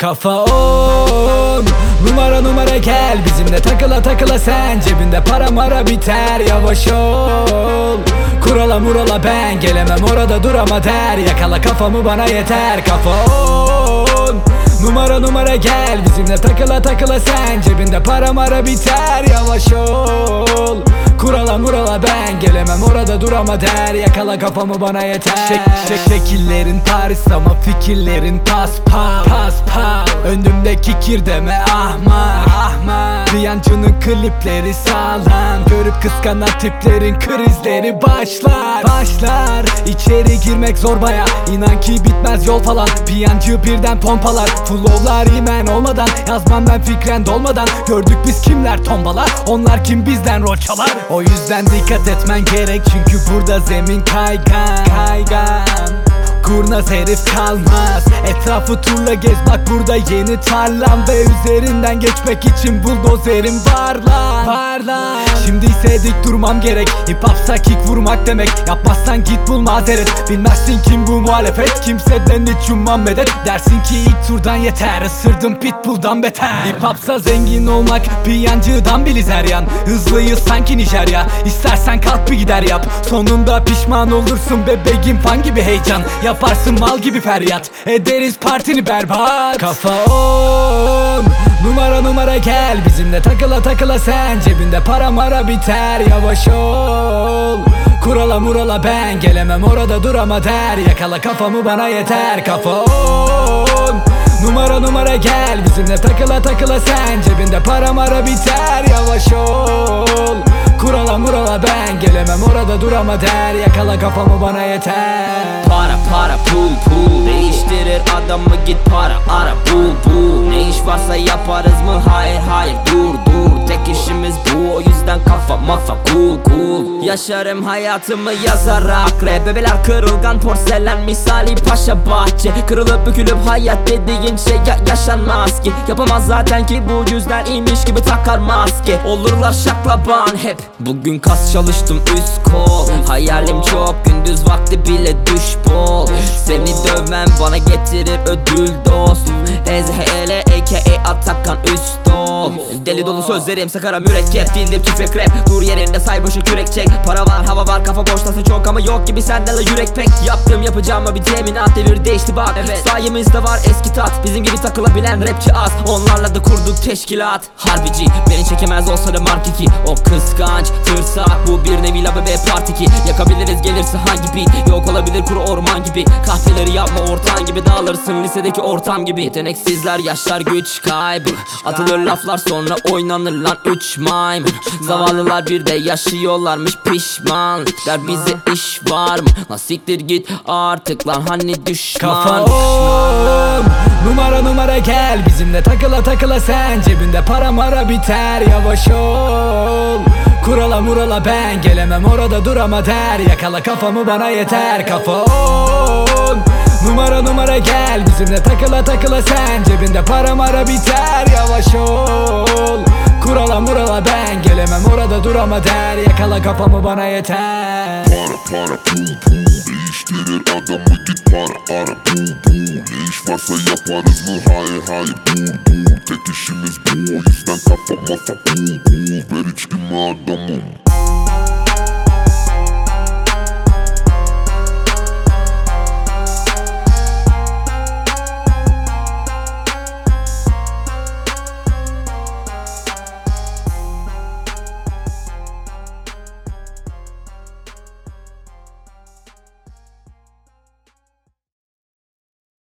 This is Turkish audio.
Kafa on. Numara numara gel. Bizimle takıla takıla sen. Cebinde para mara biter. Yavaş ol. Kurala murala ben. Gelemem orada durama der. Yakala kafamı bana yeter. Kafa on. Numara numara gel. Bizimle takıla takıla sen. Cebinde para mara biter. Yavaş ol Kurala murala ben gelemem. Orada durama der. Yakala kafamı bana yeter. Şek, şek, şekillerin Paris ama fikirlerin pas pas pas pas. Önümdeki kir deme ahmak ahmak. Piyancının klipleri sağlam. Görüp kıskanan tiplerin krizleri başlar Başlar. İçeri girmek zor baya. İnan ki bitmez yol falan. Piyancı birden pompalar. Flowlar imen olmadan. Yazmam ben fikren dolmadan. Gördük biz kimler tombalar. Onlar kim bizden rol çalar O yüzden dikkat etmen gerek Çünkü burada zemin kaygan Kaygan. Kurnaz herif kalmaz. Etrafı turla gez bak burada yeni tarlam. Ve üzerinden geçmek için buldozerim var lan Var lan. Şimdi dik durmam gerek. Hip hopsa kick vurmak demek. Yapmazsan git bul mazeret. Bilmezsin kim bu muhalefet? Kimseden hiç ummam medet. Dersin ki ilk turdan yeter. Isırdım pitbull'dan beter. Hip hopsa zengin olmak Piyancıdan biliz her yan Hızlıyız sanki Nijerya. İstersen kalk bir gider yap. Sonunda pişman olursun bebeğim fan gibi heyecan. Yaparsın mal gibi feryat. Ederiz partini berbat. Kafa on Numara numara gel bizimle takıla takıla sen. Cebinde para mara biter yavaş ol. Kurala murala ben gelemem orada durama der. Yakala kafamı bana yeter kafa on Numara numara gel bizimle takıla takıla sen. Cebinde para mara biter yavaş ol. Kurala murala ben gelemem orada durama der. Yakala kafamı bana yeter. Para para pul pul Değiştirir adamı. Git para ara bul bul Varsa yaparız mı? Hayır hayır. Dur dur. Tek işimiz bu. O yüzden kafa mafa. Cool cool. Yaşarım hayatımı yazarak Rap bebeler kırılgan porselen misali paşa bahçe. Kırılıp bükülüp hayat dediğin şey ya yaşanmaz ki. Yapamaz zaten ki bu yüzden iyiymiş gibi takar maske. Olurlar şaklaban hep. Bugün kas çalıştım üst kol. Hayalim çok gündüz vakti bile düş bol. Seni dövmem bana getirir ödül dost Ezhele aka Atakan üst ol Deli dolu sözlerim sakara mürekkep. Dildim tüfek rap Dur yerinde say boşu kürek çek. Para var hava var kafa boştasın çok ama yok gibi sende la yürek pek. Yaptığım yapacağıma bir teminat devir değişti bak. Evet. Sayemizde var eski tat. Bizim gibi takılabilen rapçi az. Onlarla da kurduk teşkilat. Harbici beni çekemez olsa da mark 2 O kıskanç tırsak bu bir nevi la bebe part 2 Yakabiliriz gelirse hangi beat? Yok olabilir kuru orman gibi. Kahveleri yapma ortağın gibi dağılırsın. Lisedeki ortam gibi Yeteneksizler yaşlar güç kaybı. Atılır laflar sonra oynanır lan üç maymun. Zavallılar bir de yaşıyorlarmış pişman. Der bize iş var mı? Lan siktir git artık lan hani düşman? Kafa on Numara numara gel. Bizimle takıla takıla sen. Cebinde para mara biter. Yavaş ol. Kurala murala ben gelemem. Orada durama der. Yakala kafamı bana yeter. Kafa on Numara numara gel. Bizimle takıla takıla sen. Cebinde para mara biter. Yavaş ol. Kurala murala ben. Gelemem orada durama der. Yakala kafamı bana yeter. Para para pul pul Değiştirir adamı. Git para ara bul bul Ne iş varsa yaparız. Mı hayır hayır bul bul Tek işimiz bu. O yüzden kafa mafa bul bul Ver içkimi adamım